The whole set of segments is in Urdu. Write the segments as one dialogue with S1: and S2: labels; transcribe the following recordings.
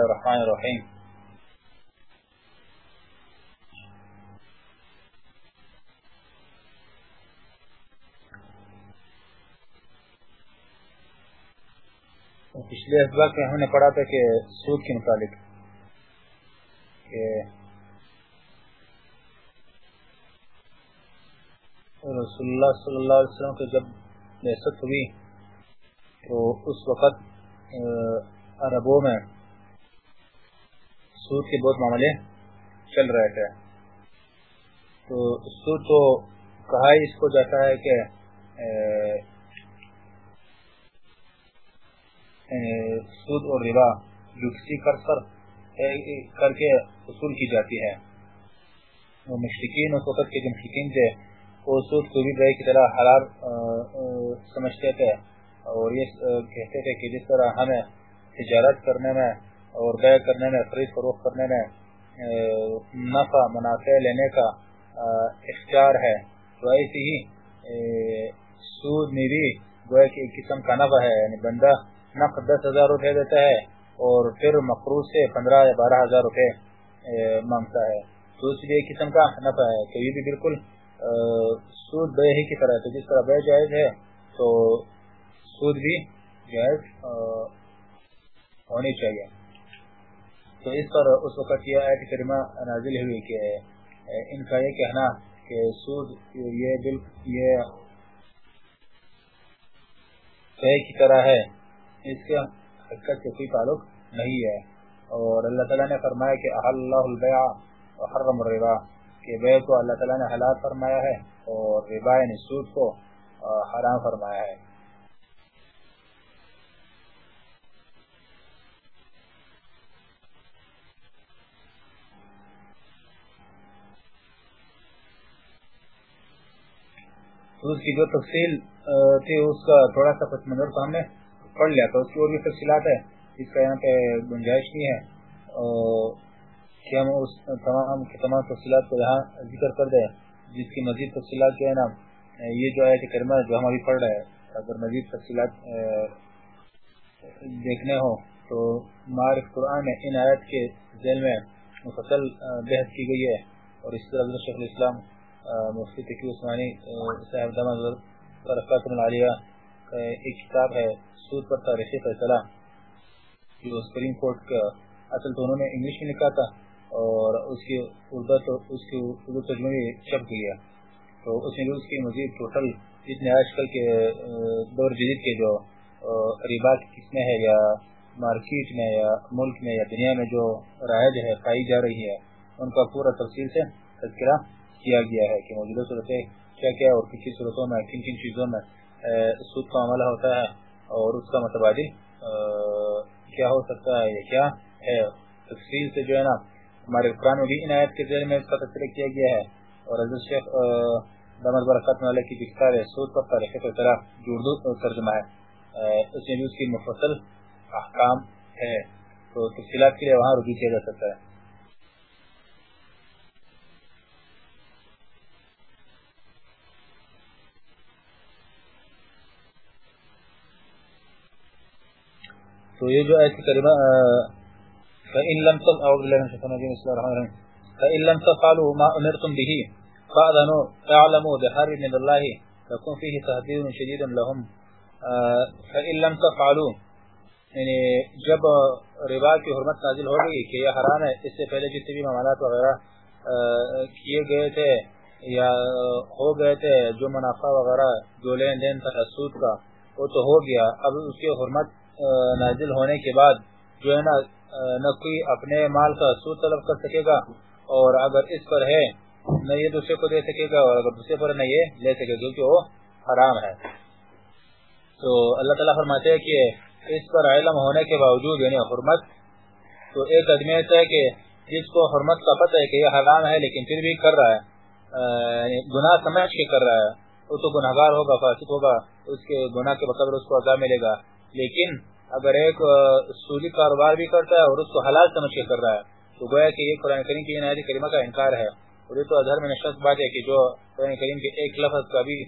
S1: بسم الرحمن الرحیم پچھلے اسباق میں ہم نے پڑھا تھا کہ سود کے متعلق، کہ رسول اللہ صلی اللہ علیہ وسلم کے جب بحثت ہوئی تو اس وقت عربوں میں سود کے بہت معاملے چل رہے تھے۔ تو سود تو کہا ہی اس کو جاتا ہے کہ سود اور ربا جو کسی قرض پر کر کے اصول کی جاتی ہے۔ وہ مشرقین اس وقت کے جو مشرقین تھے، وہ سود کو بھی گئے کی طرح حلال سمجھتے تھے اور یہ کہتے تھے کہ جس طرح ہمیں تجارت کرنے میں اور بے کرنے میں خرید فروخت کرنے میں نفع، منافع لینے کا اختیار ہے۔ تو ایسی ہی سود میں بھی گویا کہ ایک قسم کا نفع ہے۔ یعنی بندہ نفع دس ہزار روپے دیتا ہے اور پھر مقروض سے پندرہ یا بارہ ہزار روپے مانگتا ہے۔ تو اس لیے ایک قسم کا نفع ہے۔ تو یہ بھی بالکل سود بے ہی کی طرح ہے۔ تو جس طرح بے جائز ہے، تو سود بھی جائز ہونی چاہیے۔ تو اس پر اس وقت یہ آیت کریمہ نازل ہوئی کہ ان کا یہ کہنا کہ سود، یہ دل، یہ کی طرح ہے، اس کے حقیقت سے کوئی تعلق نہیں ہے۔ اور اللہ تعالیٰ نے فرمایا کہ اللہ البیع وحرم الربا، کہ بے کو اللہ تعالیٰ نے حلال فرمایا ہے اور ربا یعنی سود کو حرام فرمایا ہے۔ اس کی جو تفصیل تھی، اس کا تھوڑا سا پس منظر سامنے پڑھ لیا تھا، اس کی اور بھی تفصیلات ہے اس کا یہاں پہ گنجائش نہیں ہے کہ ہم اس تمام کی تمام تفصیلات کو یہاں ذکر کر دیں، جس کی مزید تفصیلات جو ہے نا یہ جو آیت کرمہ جو ہم ابھی پڑھ رہے ہیں، اگر مزید تفصیلات دیکھنے ہو تو معرف قرآن میں ان آیت کے ذیل میں مفصل بحث کی گئی ہے، اور اس طرح شیخ الاسلام مفتی تقی عثمانی صاحب دماغ برکات العالیہ ایک کتاب ہے، سود پر تاریخی فیصلہ، جو سپریم کورٹ کا اصل تو انہوں نے انگلش میں لکھا تھا، اور اس کی اردو تو، اس کی اردو ترجمے بھی چھپ گئی ہے تو اس میں بھی اس کی مزید ٹوٹل جتنے آج کل کے دور جدید کے جو ربا کی قسمیں ہے، یا مارکیٹ میں، یا ملک میں، یا دنیا میں جو رائج ہے، پائی جا رہی ہے، ان کا پورا تفصیل سے تذکرہ کیا گیا ہے کہ موجودہ صورتیں کیا کیا اور کن کن صورتوں میں، کن کن چیزوں میں سود کا عملہ ہوتا ہے اور اس کا متبادل کیا ہو سکتا ہے یا کیا ہے؟ تفصیل سے جو ہے نا، ہمارے قرآن میں بھی عنایت کے ذریعے میں اس کا تذکرہ کیا گیا ہے اور حضرت شیخ دمد برکت مالک کی کتاب ہے، سود پر تاریخ کی طرح جو ترجمہ ہے اس میں بھی اس کی مفصل احکام ہے۔ تو تفصیلات کے لیے وہاں رجوع کیا جا سکتا ہے۔ تو یہ جو ایسی کریمہ فَإِن لَمْ بِاللَّهِ مِنَ الشَّيْطَانِ الرَّجِيمِ فَإِن لَمْ تَفْعَلُوا مَا أُمِرْتُمْ بِهِ مِنَ اللَّهِ فِيهِ تَهْدِيدٌ شَدِيدٌ لَهُمْ فَإِن لَمْ تَفْعَلُوا یعنی جب ربا کی حرمت نازل ہو گئی کہ یہ حرام ہے، اس سے پہلے جتنے بھی معاملات وغیرہ کیے گئے تھے یا ہو گئے تھے، جو منافع وغیرہ، جو لین دین تھا سود کا، وہ تو ہو گیا، اب اس کی حرمت نازل ہونے کے بعد جو ہے نا نہ کوئی اپنے مال کا سود طلب کر سکے گا اور اگر اس پر ہے، نہ یہ دوسرے کو دے سکے گا اور اگر دوسرے پر نہ یہ لے سکے گا، کیونکہ وہ حرام ہے۔ تو اللہ تعالیٰ فرماتے ہیں کہ اس پر علم ہونے کے باوجود یعنی حرمت، تو ایک آدمی ایسا ہے کہ جس کو حرمت کا پتہ ہے کہ یہ حرام ہے، لیکن پھر بھی کر رہا ہے یعنی گناہ سمجھ کے کر رہا ہے۔ وہ تو گناہ گار ہوگا، فاسق ہوگا، اس کے گناہ کے بقدر اس کو عذاب ملے گا۔ لیکن اگر ایک سولی کاروبار بھی کرتا ہے اور اس کو حلال سمجھ کے کر رہا ہے، تو گویا کہ یہ قرآن کریم کی عنایت کریمہ کا انکار ہے۔ اور یہ تو اظہر میں نشست بات ہے کہ جو قرآن کریم کے ایک لفظ کا بھی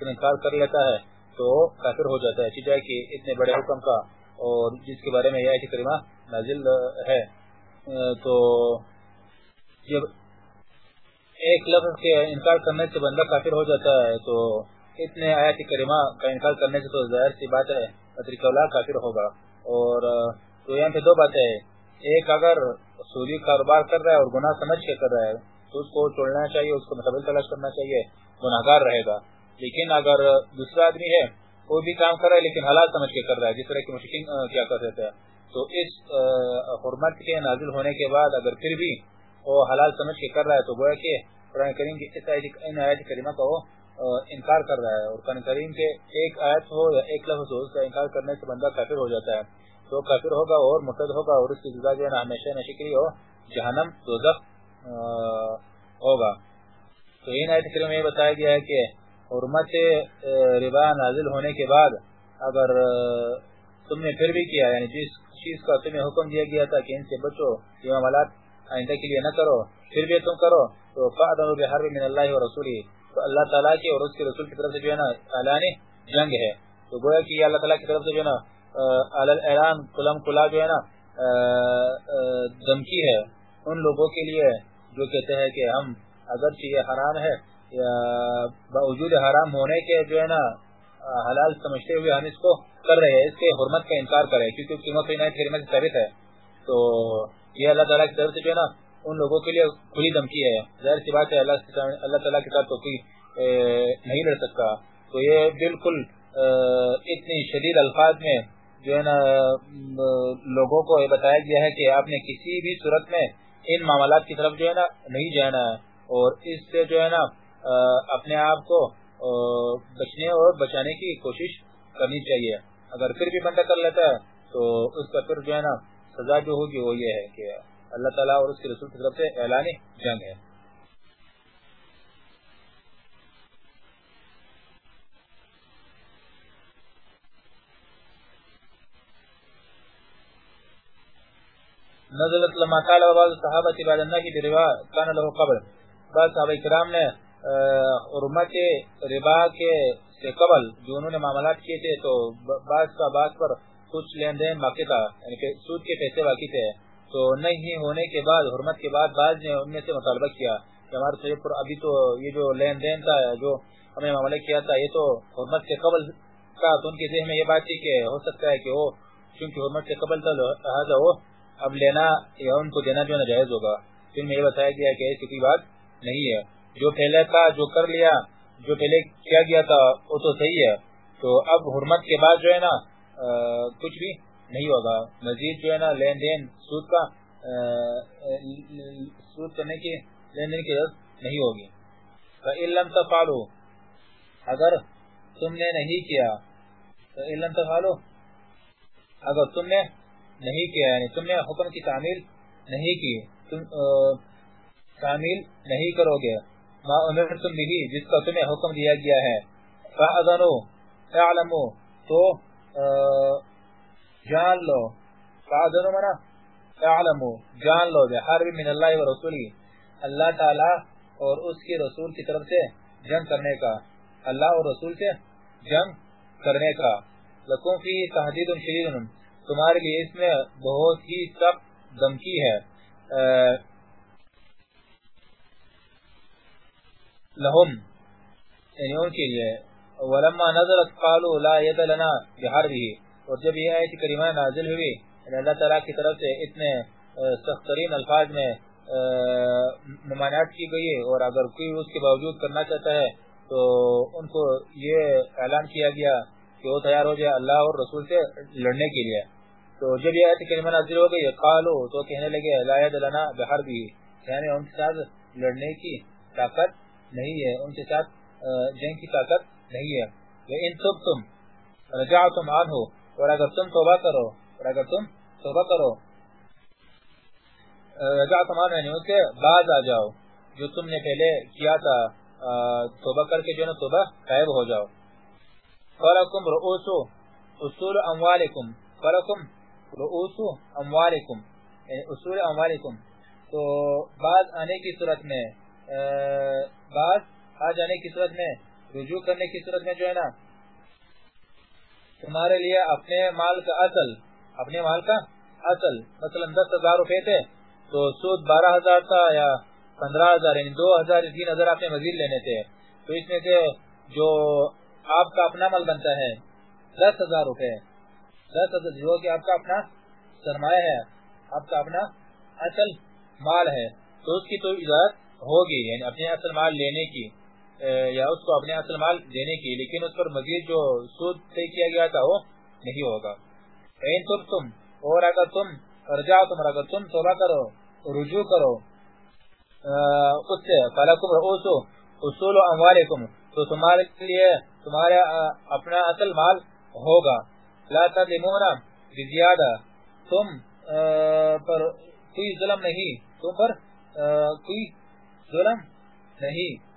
S1: انکار کر لیتا ہے، تو کافر ہو جاتا ہے۔ جائے کہ اتنے بڑے حکم کا اور جس کے بارے میں یہ آیت کریمہ نازل ہے۔ تو جب ایک لفظ کے انکار کرنے سے بندہ کافر ہو جاتا ہے، تو اتنے آیت کریمہ کا انکار کرنے سے تو ظاہر سی بات ہے۔ اللہ کافر ہوگا۔ اور تو یہاں پہ دو باتیں ایک، اگر سوری کاروبار کر رہا ہے اور گناہ سمجھ کے کر رہا ہے، تو اس کو چھوڑنا چاہیے، اس کو مقابل تلاش کرنا چاہیے گناہ گار رہے گا۔ لیکن اگر دوسرا آدمی ہے، وہ بھی کام کر رہا ہے، لیکن حالات سمجھ کے کر رہا ہے، جس طرح کی مشکل کیا کر رہتے ہیں تو اس حرمت کے نازل ہونے کے بعد اگر پھر بھی وہ حلال سمجھ کے کر رہا ہے، تو گویا کہ قرآن کریم کی اس آیت کریمہ کا وہ انکار کر رہا ہے۔ اور قرآن کریم کے ایک آیت ہو یا ایک لفظ ہو، اس کا انکار کرنے سے بندہ کافر ہو جاتا ہے۔ تو کافر ہوگا اور مرتد ہوگا اور اس کی جزا جو ہے نا، ہمیشہ نشکری ہو جہنم دوزخ ہوگا۔ تو ان آیت کریمہ میں یہ بتایا گیا ہے کہ حرمت ربا نازل ہونے کے بعد اگر تم نے پھر بھی کیا یعنی جس چیز کا تمہیں حکم دیا گیا تھا کہ ان سے بچو، یہ معاملات آئندہ کے لیے نہ کرو، پھر بھی تم کرو، تو فادن بحرب من اللہ و رسولی تو اللہ تعالیٰ کی اور اس کے رسول کی طرف سے جو ہے نا، اعلان جنگ ہے۔ تو گویا کہ یہ اللہ تعالیٰ کی طرف سے جو ہے نا اعلان کلم کلا جو ہے نا دمکی ہے۔ ان لوگوں کے لیے جو کہتے ہیں کہ ہم اگرچہ یہ حرام ہے باوجود حرام ہونے کے جو ہے نا حلال سمجھتے ہوئے ہم اس کو کر رہے ہیں، اس کے حرمت کا انکار کر رہے ہیں۔ کیونکہ قیمت حرمت ثابت ہے۔ تو یہ اللہ تعالیٰ کی طرف سے جو ہے نا ان لوگوں کے لیے کھلی دھمکی ہے۔ ظاہر سی بات ہے، اللہ اللہ تعالیٰ کے ساتھ تو کوئی نہیں لڑ سکتا۔ تو یہ بالکل اتنی شدید الفاظ میں جو ہے نا لوگوں کو یہ بتایا گیا ہے کہ آپ نے کسی بھی صورت میں ان معاملات کی طرف جو ہے نا، نہیں جانا ہے۔ اور اس سے جو ہے نا اپنے آپ کو بچنے اور بچانے کی کوشش کرنی چاہیے۔ اگر پھر بھی بندہ کر لیتا ہے، تو اس کا پھر جو ہے نا، سزا جو ہوگی وہ یہ ہے کہ اللہ تعالیٰ اور اس کے رسول کی طرف سے اعلان جنگ ہے۔ نزلت لما قال بعض الصحابه بعد النهي بروا كان له قبل بعض صحابہ کرام نے حرمت ربا کے سے قبل جو انہوں نے معاملات کیے تھے تو بعض کا بعض پر کچھ لین دین باقی تھا یعنی کہ سود کے پیسے باقی تھے۔ تو نہیں ہونے کے بعد، حرمت کے بعد بعض نے ان میں سے مطالبہ کیا کہ ہمارے شریف پر ابھی تو یہ جو لین دین تھا، جو ہم نے معاملہ کیا تھا، یہ تو حرمت کے قبل کا تو ان کے ذہن میں یہ بات تھی کہ ہو سکتا ہے کہ وہ، چونکہ حرمت کے قبل تھا، لہٰذا وہ اب لینا یا ان کو دینا جو ناجائز ہوگا۔ پھر میں یہ بتایا گیا کہ ایسی کوئی بات نہیں ہے۔ جو پہلے تھا، جو کر لیا، جو پہلے کیا گیا تھا، وہ تو صحیح ہے۔ تو اب حرمت کے بعد جو ہے نا کچھ بھی نہیں ہوگا۔ مزید جو ہے نا، لین دین، سود کا سود کرنے کی، لین دین کی ضرورت نہیں ہوگی۔ علم تفالو اگر تم نے نہیں کیا تو علم تفالو اگر تم نے نہیں کیا یعنی تم نے حکم کی تعمیل نہیں کی، تم تعمیل نہیں کرو گے، ما امرتم بھی جس کا تمہیں حکم دیا گیا ہے۔ فاذنوا اعلموا، تو جان لو. فاذنوا منا. اعلموا. جان لو. بحرب من اللہ و رسولی. اللہ تعالی اور اس کے رسول کی طرف سے جنگ کرنے کا. اللہ اور رسول سے جنگ کرنے کا. لکم فی تحدید شدید. تمہارے لیے اس میں بہت ہی سخت دمکی ہے. لهم یعنی ان کے لیے. ولما نظرت قالوا لا يد لنا بحربه. اور جب یہ آیت کریمہ نازل ہوئی یعنی اللہ تعالیٰ کی طرف سے اتنے سخترین الفاظ میں ممانعات کی گئی اور اگر کوئی اس کے باوجود کرنا چاہتا ہے، تو ان کو یہ اعلان کیا گیا کہ وہ تیار ہو جائے اللہ اور رسول سے لڑنے کے لیے۔ تو جب یہ آیت کریمہ نازل ہو گئی قالو تو کہنے لگے، لا ید لنا بحربه یعنی ان کے ساتھ لڑنے کی طاقت نہیں ہے، ان کے ساتھ جنگ کی طاقت نہیں ہے۔ ان تب تم رجعتم عنہ اور اگر تم توبہ کرو، اور اگر تم توبہ کرو رجع تمام یعنی اس سے باز آ جاؤ۔ جو تم نے پہلے کیا تھا توبہ کر کے جو نا، توبہ قائب ہو جاؤ۔ فرکم رؤوسو اصول اموالکم فرکم رؤوسو اموالکم یعنی اصول اموالکم تو بعض آنے کی صورت میں بعض آ جانے کی صورت میں، رجوع کرنے کی صورت میں جو ہے نا تمہارے لیے اپنے مال کا اصل، اپنے مال کا اصل، مثلا دس ہزار روپے تھے، تو سود بارہ ہزار تھا یا پندرہ ہزار یعنی دو ہزار تین ہزار آپ نے مزید لینے تھے، تو اس میں سے جو آپ کا اپنا مال بنتا ہے، دس ہزار روپے۔ دس ہزار جو کہ آپ کا اپنا سرمایہ ہے، آپ کا اپنا اصل مال ہے، تو اس کی تو اجازت ہوگی یعنی اپنے اصل مال لینے کی۔ یا اس کو اپنے اصل مال دینے کی، لیکن اس پر مزید جو سود طے کیا گیا تھا، وہ نہیں ہوگا۔ تم تم اور اگر تم رجا تم اگر تم توبہ کرو، رجوع کرو اس سے فلکم رؤوسو اصول اموالکم، تو تمہارے لیے تمہارے اپنا اصل مال ہوگا۔ لا تظلمون بزیادہ، تم پر کوئی ظلم نہیں، تم پر کوئی ظلم نہیں۔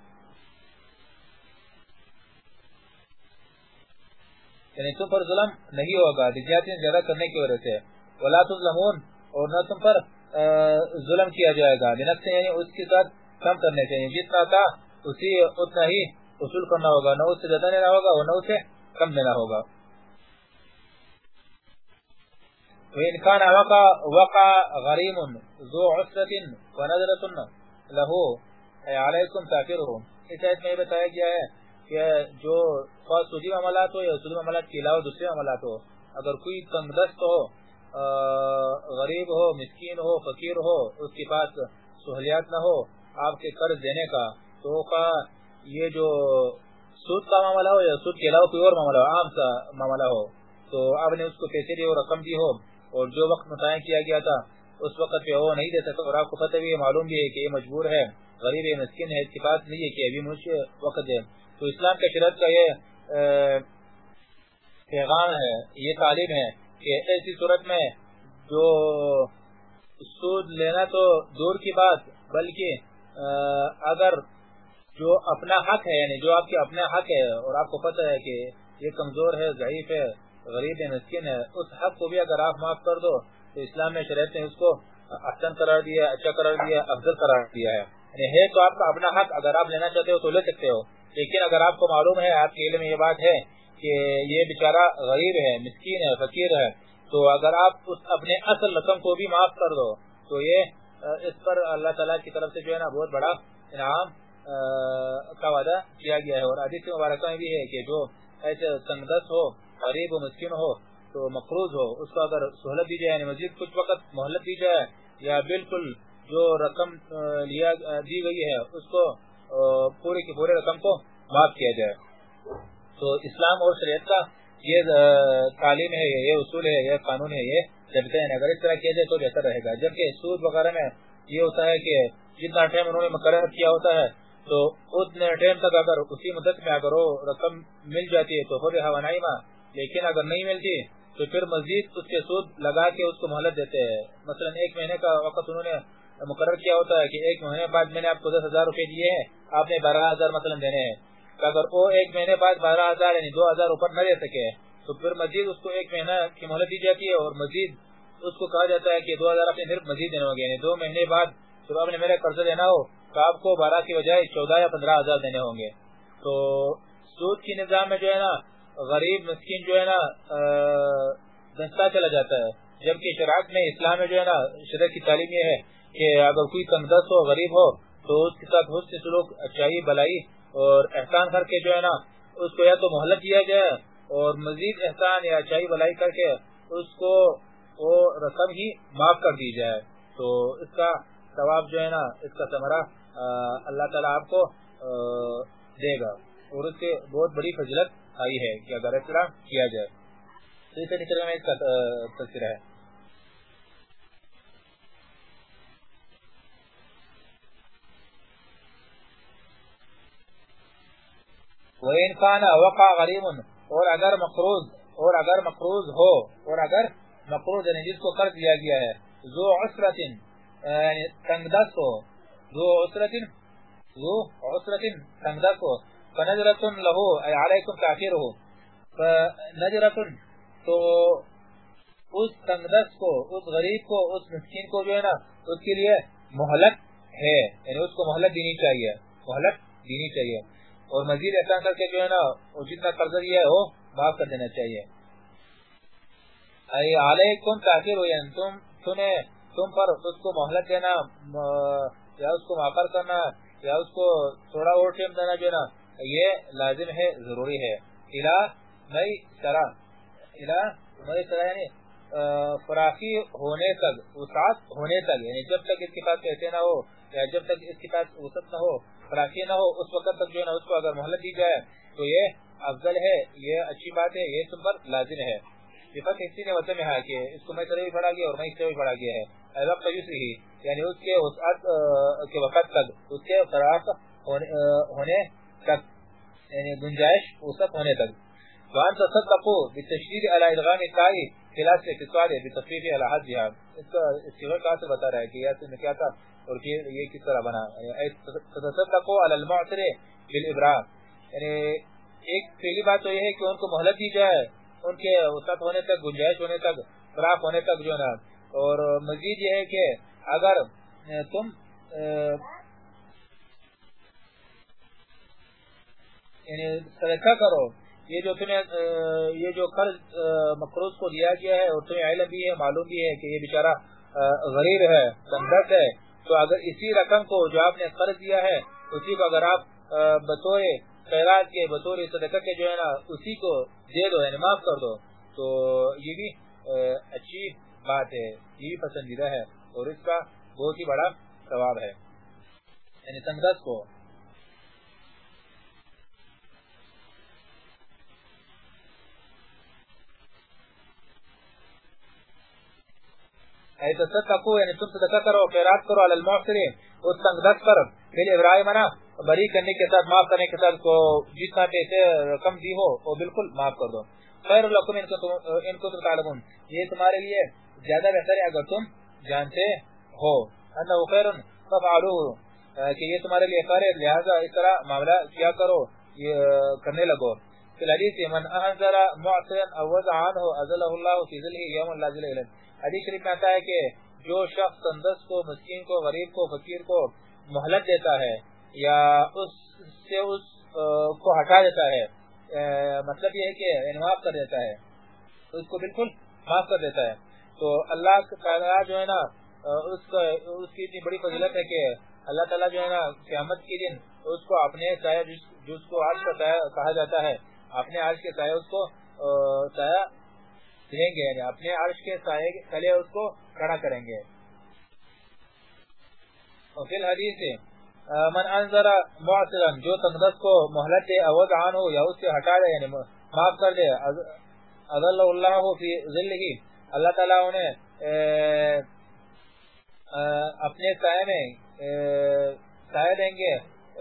S1: یعنی تم پر ظلم نہیں ہوگا دجیاتی زیادہ کرنے کی وجہ سے۔ ولا تظلمون، اور نہ تم پر ظلم کیا جائے گا۔ لنفس یعنی اس کے ساتھ کم کرنے چاہیے یعنی جتنا تھا، اسی، اتنا ہی اصول کرنا ہوگا۔ نہ اس سے زیادہ لینا ہوگا اور نہ اس سے کم لینا ہوگا۔ وَإِنْ كَانَ وَقَى غَرِيمٌ ذُو عُسْرَةٍ وَنَذْرَةٌ لہو علیکم تاکرہم اس آیت میں بتایا گیا ہے کہ جو سودی معاملات ہو یا سودی معاملات کے علاوہ دوسرے معاملات ہو، اگر کوئی تنگ دست ہو غریب ہو، مسکین ہو، فقیر ہو، اس کے پاس سہولیات نہ ہو، آپ کے قرض دینے کا، تو یہ جو سود کا معاملہ ہو یا سود کے علاوہ کوئی اور معاملہ ہو عام سا معاملہ ہو، تو آپ نے اس کو پیسے دی اور رقم دی ہو، اور جو وقت متعین کیا گیا تھا، اس وقت پہ وہ نہیں دے سکتا اور آپ کو پتہ بھی معلوم بھی ہے کہ یہ مجبور ہے، غریب ہے، مسکین ہے، اس کے پاس نہیں ہے کہ ابھی مجھ وقت ہے۔ تو اسلام کے شرط کا یہ پیغام ہے، یہ تعلیم ہے کہ ایسی صورت میں جو سود لینا تو دور کی بات، بلکہ اگر جو اپنا حق ہے یعنی جو آپ کے اپنا حق ہے اور آپ کو پتہ ہے کہ یہ کمزور ہے، ضعیف ہے، غریب ہے، مسکین ہے، اس حق کو بھی اگر آپ معاف کر دو، تو اسلام میں شریعت نے اس کو احسن قرار دیا اچھا قرار دیا، افضل قرار دیا ہے۔ یعنی ہے تو آپ کا اپنا حق، اگر آپ لینا چاہتے ہو تو لے سکتے ہو۔ لیکن اگر آپ کو معلوم ہے، آپ کے علم میں یہ بات ہے کہ یہ بیچارہ غریب ہے، مسکین ہے، فقیر ہے، تو اگر آپ اس اپنے اصل رقم کو بھی معاف کر دو، تو یہ اس پر اللہ تعالیٰ کی طرف سے جو ہے نا، بہت بڑا انعام کا وعدہ کیا گیا ہے۔ اور عدیث مبارکہ بھی ہے کہ جو ایسے تنگدس ہو، غریب و مسکین ہو، تو مقروض ہو، اس کو اگر سہولت دی جائے یعنی مزید کچھ وقت مہلت دی جائے، یا بالکل جو رقم لیا دی گئی ہے، اس کو پورے کی پورے رقم کو معاف کیا جائے۔ تو اسلام اور شریعت کا یہ تعلیم ہے، یہ اصول ہے، یہ قانون ہے، یہ جبتے ہیں اگر اس طرح کیا جائے تو بہتر رہے گا۔ جبکہ سود وغیرہ میں یہ ہوتا ہے کہ جتنا ٹائم انہوں نے مقرر کیا ہوتا ہے، تو اتنے ٹائم تک اگر اسی مدت میں اگر وہ رقم مل جاتی ہے تو ہو رہا ماں لیکن اگر نہیں ملتی، تو پھر مزید اس کے سود لگا کے اس کو مہلت دیتے ہیں۔ مثلا ایک مہینے کا وقت انہوں نے مقرر کیا ہوتا ہے کہ ایک مہینے بعد میں نے آپ کو دس ہزار روپے دیے ہیں، آپ نے بارہ ہزار مثلا دینے ہیں۔ اگر وہ ایک مہینے بعد بارہ ہزار یعنی دو ہزار اوپر نہ دے سکے، تو پھر مزید اس کو ایک مہینہ کی مہلت دی جاتی ہے اور مزید اس کو کہا جاتا ہے کہ دو ہزار اپنے صرف مزید دینے ہوں گے۔ یعنی دو مہینے بعد جب آپ نے میرے قرضہ دینا ہو، تو آپ کو بارہ کی بجائے چودہ یا پندرہ ہزار دینے ہوں گے۔ تو سود کی نظام میں جو ہے نا، غریب مسکین جو ہے نا دستا چلا جاتا ہے۔ جبکہ شراک میں اسلام میں جو ہے نا شرح کی تعلیم یہ ہے کہ اگر کوئی تندرست ہو، غریب ہو، تو اس کے ساتھ حسن سلوک اچھائی، بلائی اور احسان کر کے جو ہے نا، اس کو یا تو محلت دیا جائے اور مزید احسان یا اچھائی، بلائی کر کے اس کو وہ رقم ہی معاف کر دی جائے۔ تو اس کا ثواب جو ہے نا، اس کا ثمرہ اللہ تعالیٰ آپ کو دے گا۔ اور اس سے بہت بڑی فضلت آئی ہے کہ اگر اس طرح کیا جائے۔ تو اسے نکلنے میں اس کا تذکرہ ہے۔ وَإِنْ كَانَ وَقَعَ غَرِيمٌ اور اگر مقروض، اور اگر مقروض ہو، اور اگر مقروض یعنی جس کو قرض دیا گیا ہے، ذو عسرت یعنی تنگ دست ہو، ذو عسرت ذو عسرت تنگ دست ہو فنجرت له ای علیکم تاخیره فنجرت تو اس تنگ دست کو، اس غریب کو، اس مسکین کو جو ہے نا، اس کے لیے محلت ہے یعنی اس کو محلت دینی چاہیے محلت دینی چاہیے۔ اور مزید احسان کر کے جو ہے نا، وہ جتنا قرض دیا ہے وہ معاف کر دینا چاہیے۔ علیکم تاخیر یعنی تم تمہیں تم پر اس کو محلت دینا یا اس کو معافر کرنا، یا اس کو تھوڑا اور ٹیم دینا جو نا، یہ لازم ہے، ضروری ہے۔ الہ مئی سرا الہ مئی سرا یعنی فراخی ہونے تک، وسعت ہونے تک یعنی جب تک اس کے پاس پیسے نہ ہو، یا جب تک اس کے پاس وسط نہ ہو، فراخی نہ ہو، اس وقت تک جو ہے نا، اس کو اگر محلت دی جائے، تو یہ افضل ہے، یہ اچھی بات ہے، یہ تم پر لازم ہے۔ صفت اسی نے وطن میں ہے کہ اس کو میں طرح بھی پڑھا گیا اور میں اس سے بھی پڑھا گیا ہے۔ وقت یسری ہی یعنی اس کے وسعت کے وقت تک، اس کے فراخ ہونے تک یعنی گنجائش وسط ہونے تک۔ وان تصدقوا بالتشديد على ادغام التاء خلاف الاتصال بتخفيف على حدها اس کا استغفار کا سے بتا رہا ہے کہ یہ سے کیا تھا اور پھر یہ کس طرح بنا۔ یعنی تصدقوا على المعتر بالابراء یعنی ایک پہلی بات تو یہ ہے کہ ان کو مہلت دی جائے، ان کے وسط ہونے تک، گنجائش ہونے تک فراخ ہونے تک جو نا۔ اور مزید یہ ہے کہ اگر تم یعنی صدقہ کرو یہ جو تمہیں یہ جو قرض مقروض کو دیا گیا ہے اور تمہیں علم بھی ہے، معلوم بھی ہے کہ یہ بیچارہ غریب ہے تندرست ہے، تو اگر اسی رقم کو جو آپ نے قرض دیا ہے، اسی کو اگر آپ بطور خیرات کے، بطور صدقہ کے جو ہے نا، اسی کو دے دو یعنی معاف کر دو، تو یہ بھی اچھی بات ہے، یہ بھی پسندیدہ ہے اور اس کا بہت ہی بڑا ثواب ہے یعنی تندرست کو۔ ای تصدقو یعنی تم صدقہ کرو، خیرات کرو علی المعصر اس تنگ دست پر پھر ابراہیم منا بری کرنے کے ساتھ، معاف کرنے کے ساتھ، کو جتنا پیسے رقم دی ہو، وہ بالکل معاف کر دو. خیر لکم ان کو تم تعلمون. یہ تمہارے لیے زیادہ بہتر ہے اگر تم جانتے ہو. انہو خیر ففعلوه کہ یہ تمہارے لیے خیر ہے، لہذا اس طرح معاملہ کیا کرو کرنے لگو. فی الحدیث من انذر معصرا او وضع عنه ازله الله في ذله يوم لا ذل الا حدیث شریف میں آتا ہے کہ جو شخص تندرست کو، مسکین کو، غریب کو، فقیر کو مہلت دیتا ہے یا اس سے اس کو ہٹا دیتا ہے مطلب یہ ہے کہ انعام کر دیتا ہے اس کو بالکل معاف کر دیتا ہے۔ تو اللہ تعالیٰ جو ہے نا اس کا، اس کی اتنی بڑی فضیلت ہے کہ اللہ تعالیٰ جو ہے نا، قیامت کے دن اس کو اپنے سایہ جس جس کو آج کا کہا جاتا ہے اپنے آج کے سایہ اس کو سایہ دیں گے یعنی اپنے عرش کے سائے، تلے اس کو کھڑا کریں گے۔ اور فی الحدیث من انظر معصرا، جو تندس کو محلت دے اوز عنہ یا اس سے ہٹا دے یعنی معاف کر دے اذل اللہ فی ظلہ اللہ تعالیٰ انہیں اپنے سائے میں سائے دیں گے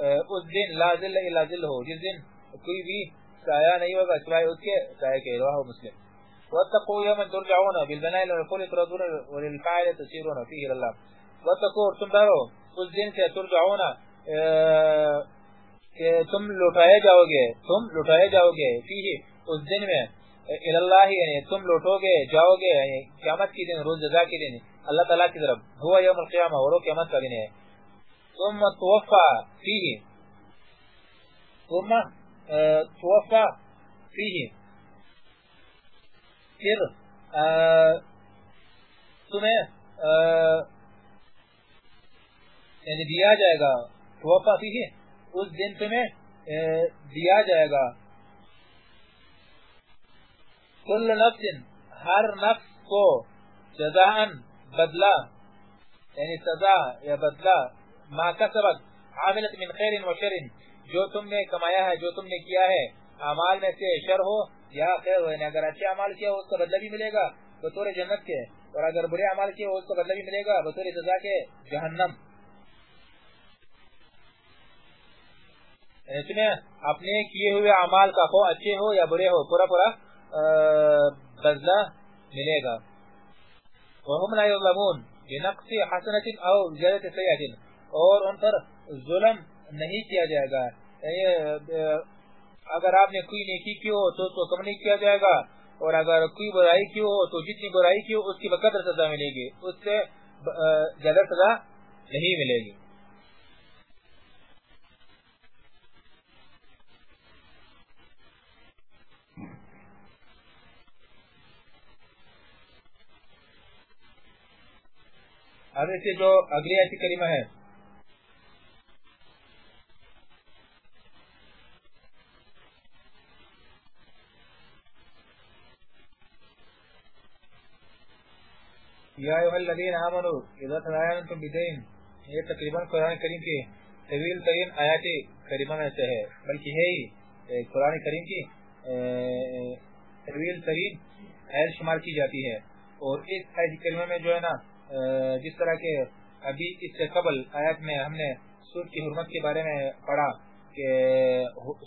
S1: اس دن لا ظل الا ظل ہو جس دن کوئی بھی سایہ نہیں ہوگا، سوائے اس کے سائے کے رواہ مسلم۔ واتقوا يوما ترجعون بالبناء الى القول تردون وللفاعل تسيرون فيه الى الله۔ واتقوا، تم ڈرو۔ اس دن سے ترجعون کہ تم لوٹائے جاؤ گے تم لوٹائے جاؤ گے فيه اس دن میں الى اللہ یعنی تم لوٹو گے جاؤ گے یعنی قیامت کی دن، روز جزا کی دن، اللہ تعالی کی طرف۔ هو یوم القیامہ اور قیامت کا دن ہے۔ ثم توفى فيه ثم توفى فيه پھر تمہیں یعنی دیا جائے گا وفا فی اس دن تمہیں دیا جائے گا۔ کل نفس ہر نفس کو جزاءن بدلا یعنی سزا یا بدلا ما کسبت، عاملت من خیر و شر۔ جو تم نے کمایا ہے، جو تم نے کیا ہے، اعمال میں سے شر ہو یا خیر ہو یعنی اگر اچھے اعمال کیا اس کا بدلہ بھی ملے گا بطور جنت کے اور اگر برے اعمال کیا اس کا بدلہ بھی ملے گا بطور سزا کے جہنم۔ یعنی اپنے کیے ہوئے اعمال کا ہو، اچھے ہو یا برے ہو، پورا پورا بدلہ ملے گا۔ وهم لا يظلمون بنقص حسنت او زیادت سیئت اور ان پر ظلم نہیں کیا جائے گا۔ یعنی، اگر آپ نے کوئی نیکی کی ہو تو اس کو کم نہیں کیا جائے گا۔ اور اگر کوئی برائی کی ہو تو جتنی برائی کی ہو، اس کی بقدر سزا ملے گی۔ اس سے زیادہ سزا نہیں ملے گی۔ اب سے جو اگلی ایسی کریمہ ہے۔ یا ایوہ الذین آمنوا اذا بدین یہ تقریباً قرآن کریم کی طویل ترین آیات کریمہ میں سے ہے بلکہ ہے ہی قرآن کریم کی طویل ترین آیت شمار کی جاتی ہے. اور اس آیت کریمہ میں جو ہے نا جس طرح کے ابھی اس سے قبل آیت میں ہم نے سود کی حرمت کے بارے میں پڑھا کہ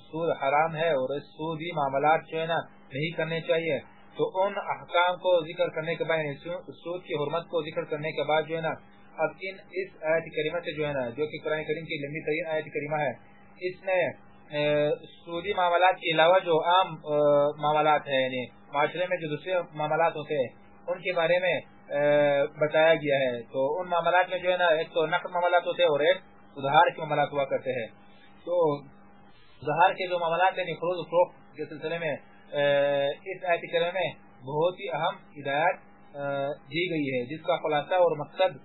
S1: سود حرام ہے اور سودی معاملات جو ہے نا، نہیں کرنے چاہیے. تو ان احکام کو ذکر کرنے کے بعد یعنی سود کی حرمت کو ذکر کرنے کے بعد جو ہے نا، اب ان اس آیت کریمہ سے جو ہے نا، جو کہ قرآن کریم کی لمبی ترین آیت کریمہ ہے، اس میں سودی معاملات کے علاوہ جو عام معاملات ہیں یعنی معاشرے میں جو دوسرے معاملات ہوتے ہیں، ان کے بارے میں بتایا گیا ہے۔ تو ان معاملات میں جو ہے نا، ایک تو نقد معاملات ہوتے ہیں اور ایک ادھار کے معاملات ہوا کرتے ہیں۔ تو ادھار کے جو معاملات ہیں یعنی فروز فروخت کے سلسلے میں اس آیت میں بہت ہی اہم ہدایت دی گئی ہے، جس کا خلاصہ اور مقصد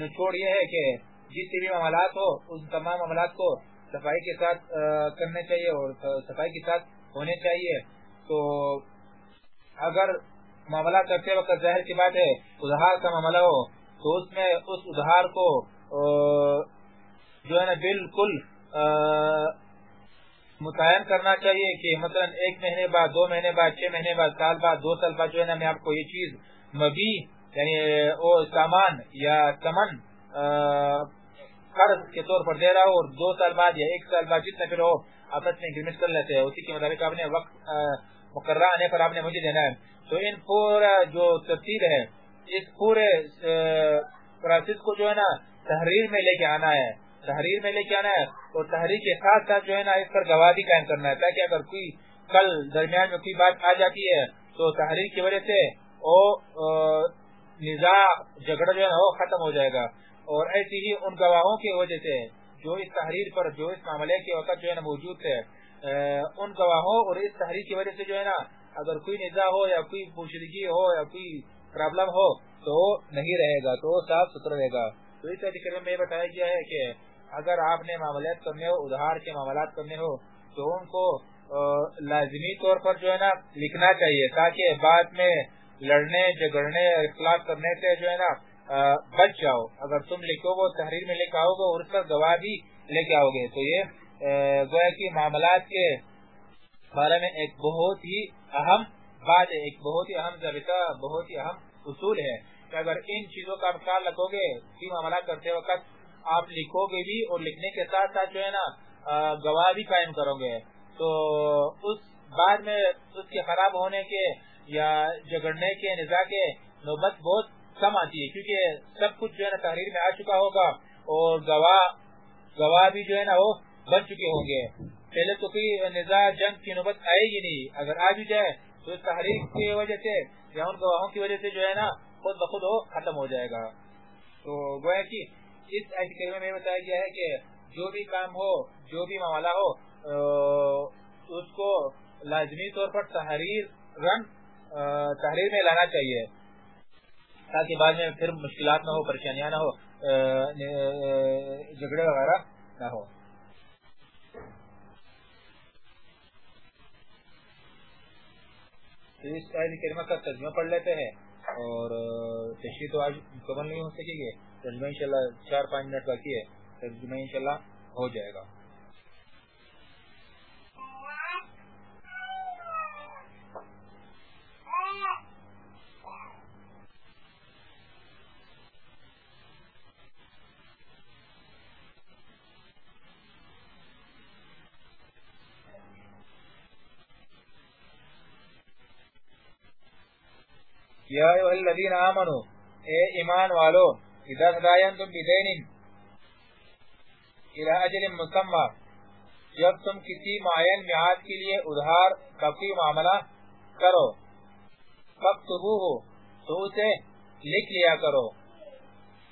S1: نچوڑ یہ ہے کہ جتنے بھی معاملات ہو ان تمام معاملات کو صفائی کے ساتھ کرنے چاہیے اور صفائی کے ساتھ ہونے چاہیے۔ تو اگر معاملہ کرتے وقت ظاہر کی بات ہے، ادھار کا معاملہ ہو، تو اس میں اس ادھار کو جو ہے نا، بالکل متعین کرنا چاہیے کہ مثلا ایک مہینے بعد، دو مہینے بعد، چھ مہینے بعد، سال بعد، دو سال بعد جو ہے نا، میں آپ کو یہ چیز مبی یعنی وہ سامان یا سمن قرض کے طور پر دے رہا ہو اور دو سال بعد یا ایک سال بعد جتنا پھر ہو آپس میں اگریمنٹ کر لیتے ہیں۔ اسی کے مطابق آپ نے وقت مقررہ آنے پر آپ نے مجھے دینا ہے۔ تو ان پورا جو تفصیل ہے، اس پورے پروسیس کو جو ہے نا، تحریر میں لے کے آنا ہے۔ تحریر میں لے کے آنا ہے اور تحریر کے ساتھ ساتھ جو ہے نا اس پر گواہی قائم کرنا ہے، تاکہ اگر کوئی کل درمیان میں کوئی بات آ جاتی ہے تو تحریر کی وجہ سے وہ نظا جھگڑا جو ہے نا وہ ختم ہو جائے گا۔ اور ایسی ہی ان گواہوں کی وجہ سے جو اس تحریر پر، جو اس معاملے کے وقت جو ہے نا موجود تھے ان گواہوں اور اس تحریر کی وجہ سے جو ہے نا اگر کوئی نظا ہو یا کوئی پوشیدگی ہو یا کوئی پرابلم ہو تو نہیں رہے گا، تو صاف ستھرا رہے گا۔ تو اس طریقے میں بتایا گیا ہے کہ اگر آپ نے معاملات کرنے ہو، ادھار کے معاملات کرنے ہو، تو ان کو لازمی طور پر جو ہے نا لکھنا چاہیے تاکہ بعد میں لڑنے جگڑنے اخلاق کرنے سے جو ہے نا بچ جاؤ۔ اگر تم لکھو گے، تحریر میں لے کے آؤ گے اور اس پر گواہ بھی لے کے آؤ گے۔ تو یہ گویا کی معاملات کے بارے میں ایک بہت ہی اہم بات ہے، ایک بہت ہی اہم ضابطہ بہت ہی اہم اصول ہے کہ اگر ان چیزوں کا خیال رکھو گے معاملہ کرتے وقت آپ لکھو گے بھی اور لکھنے کے ساتھ ساتھ جو ہے نا گواہ بھی قائم کرو گے۔ تو اس بعد میں اس کے خراب ہونے کے یا جگڑنے کے نظا کے نوبت بہت کم آتی ہے، کیونکہ سب کچھ جو ہے نا تحریر میں آ چکا ہوگا اور گواہ گواہ بھی جو ہے نا وہ بن چکے ہوں گے۔ پہلے تو کوئی نظا جنگ کی نوبت آئے گی نہیں۔ اگر آ بھی جائے تو اس تحریر کی وجہ سے یا ان گواہوں کی وجہ سے جو ہے نا، خود بخود وہ ختم ہو جائے گا۔ تو گویا کی اس کریمہ میں بتایا گیا ہے کہ جو بھی کام ہو، جو بھی معاملہ ہو اس کو لازمی طور پر تحریر رن تحریر میں لانا چاہیے تاکہ بعد میں پھر مشکلات نہ ہو، پریشانیاں نہ ہو جھگڑے وغیرہ نہ ہو۔ اس کریمہ کا ترجمہ پڑھ لیتے ہیں اور تشریح تو آج مکمل نہیں ہو سکے گی۔ ترجمہ انشاءاللہ چار پانچ منٹ باقی ہے ترجمہ انشاءاللہ ہو جائے گا۔ یا الذین آمنو اے ایمان والو اذا تداینتم بدین الى اجل مسمى، جب تم کسی معین میعاد کے لیے ادھار کفی معاملہ کرو فاکتبوه تو اسے لکھ لیا کرو۔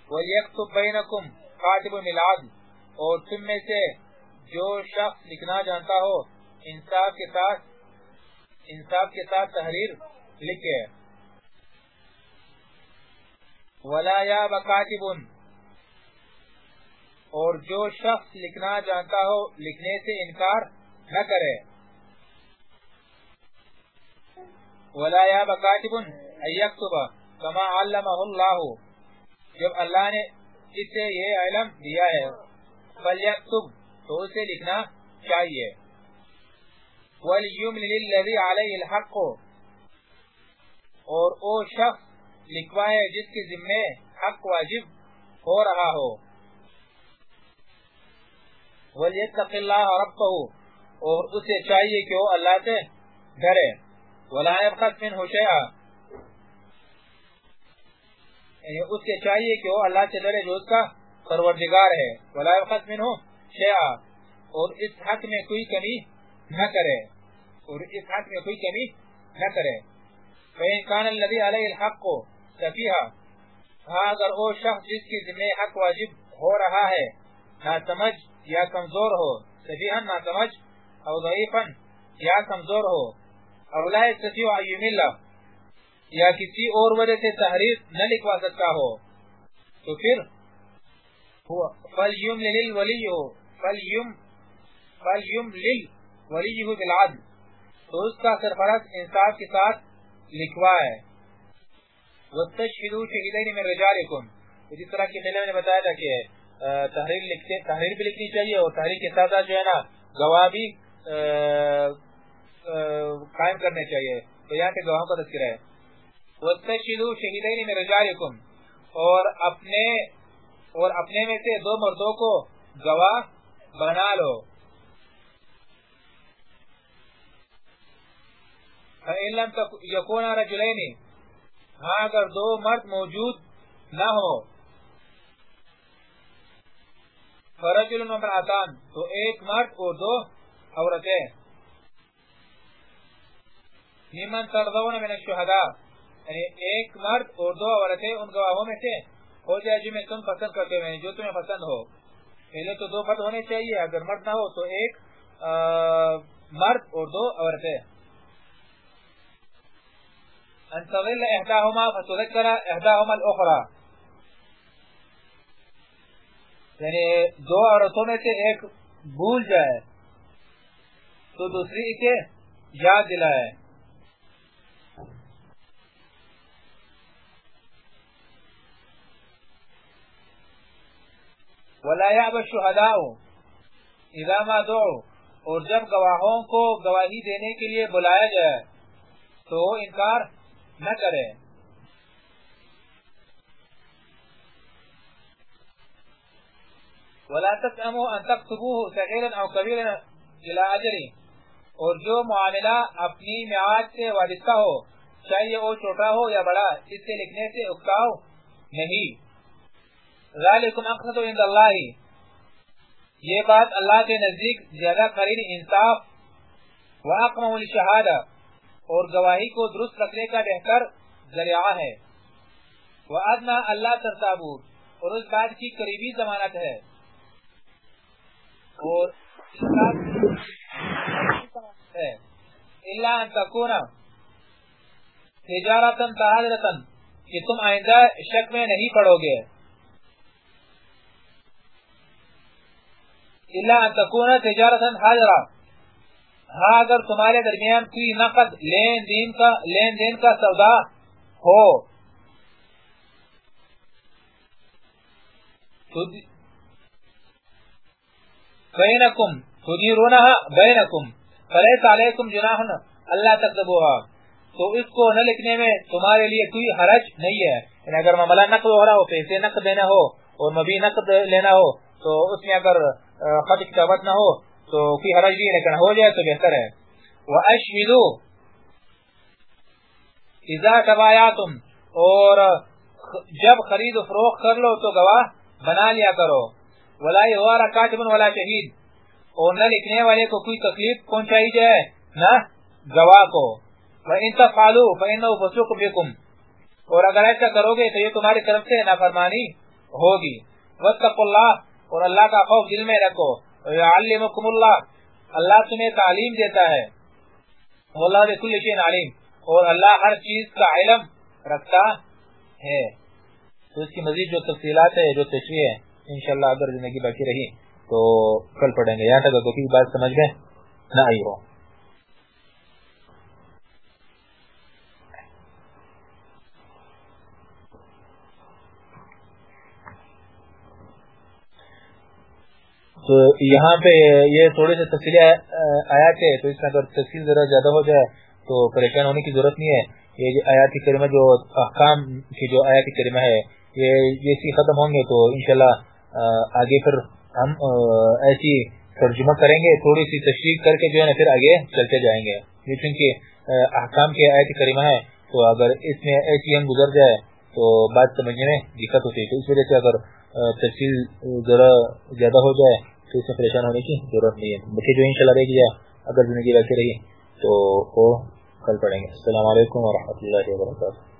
S1: وَلْيَكْتُبْ بَيْنَكُمْ قَاتِبُ مِلْعَدْ اور تم میں سے جو شخص لکھنا جانتا ہو، انصاف کے ساتھ، انصاف کے ساتھ تحریر لکھے۔ ولا یا بکاتب اور جو شخص لکھنا جانتا ہو، لکھنے سے انکار نہ کرے. ولا یا بکاتب ایکتب کما علمہ اللہ. جب اللہ نے اس سے یہ علم دیا ہے، فلیکتب، تو اسے لکھنا چاہیے. وَلْيُمْلِ لِلَّذِي عَلَيْهِ الْحَقُّ. اور او شخص لکھوائے جس کے ذمہ حق واجب ہو رہا ہو۔ وَلْيَتَّقِ اللَّهَ رَبَّهُ۔ اور اسے چاہیے کہ وہ اللہ سے ڈرے۔ وَلَا يَبْخَتْ مِنْهُ یعنی اس کے چاہیے کہ وہ اللہ سے ڈرے جو اس کا پروردگار ہے۔ وَلَا يَبْخَتْ مِنْهُ اور اس حق میں کوئی کمی نہ کرے۔ اور اس حق میں کوئی کمی نہ کرے۔ فَإِنْ كَانَ الَّذِي عَلَيْهِ الْحَقُّ۔ سَفِيهَا ہاں اگر وہ شخص جس کی ذمہ حق واجب ہو رہا ہے نہ سمجھ یا کمزور ہو سفیہا نہ سمجھ او ضعیفا یا کمزور ہو او لا يستطيع ان یا کسی اور وجہ سے تحریر نہ لکھوا سکتا ہو، تو پھر فَلْيُمْ لِلْوَلِيُّ فَلْيُمْ فَلْيُمْ لِلْوَلِيُّ بِالْعَدْلِ۔ تو اس کا سرفرست انصاف کے ساتھ لکھوا ہے۔ وَتَشْهِدُوا شَهِدَيْنِ مِنْ رِجَالِكُمْ جس طرح کی خلال نے بتایا تھا کہ تحریر لکھتے، تحریر بھی لکھنی چاہیے اور تحریر کے ساتھ جو ہے نا، گواہ بھی قائم کرنے چاہیے۔ تو یہاں کے گواہوں کا تذکرہ ہے۔ وَتَشْهِدُوا شَهِدَيْنِ مِنْ رِجَالِكُمْ اور اپنے اور اپنے میں سے دو مردوں کو گواہ بنا لو۔ یقون رجلین ہاں اگر دو مرد موجود نہ ہو، فرجل ممراتان تو ایک مرد اور دو عورتیں۔ نیمن ترضون من الشہداء یعنی ایک مرد اور دو عورتیں ان گواہوں میں سے ہو جائے جو میں تم پسند کرتے ہیں، جو تمہیں پسند ہو۔ پہلے تو دو مرد ہونے چاہیے، اگر مرد نہ ہو تو ایک مرد اور دو عورتیں۔ ان تضل احداهما فتذكر احداهما الاخرى یعنی دو عورتوں میں سے ایک بھول جائے، تو دوسری اسے یاد دلائے۔ ولا يعب الشهداء اذا ما دعوا۔ اور جب گواہوں کو گواہی دینے کے لیے بلایا جائے، تو انکار نہ کرے ولا تسأموا ان تكتبوه صغيرا او كبيرا الى اجل اور جو معاملہ اپنی میعاد سے وابستہ ہو چاہیے وہ چھوٹا ہو یا بڑا، اس سے لکھنے سے اکتاؤ نہیں۔ ذالکم اقصد عند اللہ یہ بات اللہ کے نزدیک زیادہ قریب انصاف۔ واقم للشہادہ اور گواہی کو درست رکھنے کا بہتر ذریعہ ہے۔ وہ ادنا اللہ ترتابور اور اس بات کی قریبی ضمانت ہے۔ اور اللہ تکون تجارتن تحادرتن کہ تم آئندہ شک میں نہیں پڑو گے۔ اللہ تکون تجارتن حاضرہ ہاں اگر تمہارے درمیان کوئی نقد لین دین کا لین دین کا سودا ہو بینکم تدیرونہا بینکم، فلیس علیکم جناح اللہ تکذبوها تو اس کو نہ لکھنے میں تمہارے لیے کوئی حرج نہیں ہے۔ یعنی اگر معاملہ نقد ہو رہا ہو، پیسے نقد دینا ہو اور مبی نقد لینا ہو، تو اس میں اگر خط کتابت نہ ہو تو کوئی حرج نہیں یعنی لیکن ہو جائے تو بہتر ہے۔ وَأَشْهِدُوا اِذَا تَبَایَاتُمْ اور جب خرید و فروخت کر لو تو گواہ بنا لیا کرو۔ ولا یوارا کاتب ولا شہید اور نہ لکھنے والے کو کوئی تکلیف پہنچائی جائے، نہ گواہ کو۔ وَإِن تَفْعَلُوا فَإِنَّهُ فَسُوقٌ بِكُمْ۔ اور اگر ایسا کرو گے تو یہ تمہاری طرف سے نافرمانی ہوگی۔ وَاتَّقُوا اللَّهِ اور اللہ کا خوف دل میں رکھو۔ وَيَعَلِّمُكُمُ اللہ اللہ تمہیں تعلیم دیتا ہے۔ واللہ بِكُلِّ شیء علیم۔ اور اللہ ہر چیز کا علم رکھتا ہے۔ تو اس کی مزید جو تفصیلات ہے جو تشریح ہے انشاءاللہ اگر زندگی باقی رہی، تو کل پڑھیں گے۔ یہاں تک کوئی بات سمجھ میں نہ آئی ہو۔ تو یہاں پہ یہ تھوڑے سے تفصیل آیات ہے تو اس میں اگر تفصیل ذرا زیادہ ہو جائے تو پریشان ہونے کی ضرورت نہیں ہے۔ یہ آیات کریمہ، جو احکام کی جو آیات کریمہ ہے، یہ یہ ختم ہوں گے تو انشاءاللہ آگے پھر ہم ایسی ترجمہ کریں گے، تھوڑی سی تشریح کر کے جو ہے نا، پھر آگے چلتے جائیں گے۔ یہ چونکہ احکام کی آیت کریمہ ہے تو اگر اس میں ایسی ہم گزر جائے تو بات سمجھنے میں دقت ہوتی ہے۔ تو اس وجہ سے اگر تفصیل ذرا زیادہ ہو جائے تو اس میں پریشان ہونے کی ضرورت نہیں ہے۔ مجھے جو انشاءاللہ رہے گی اگر زندگی ویسے رہی، تو وہ کل پڑھیں گے۔ السلام علیکم ورحمۃ اللہ وبرکاتہ۔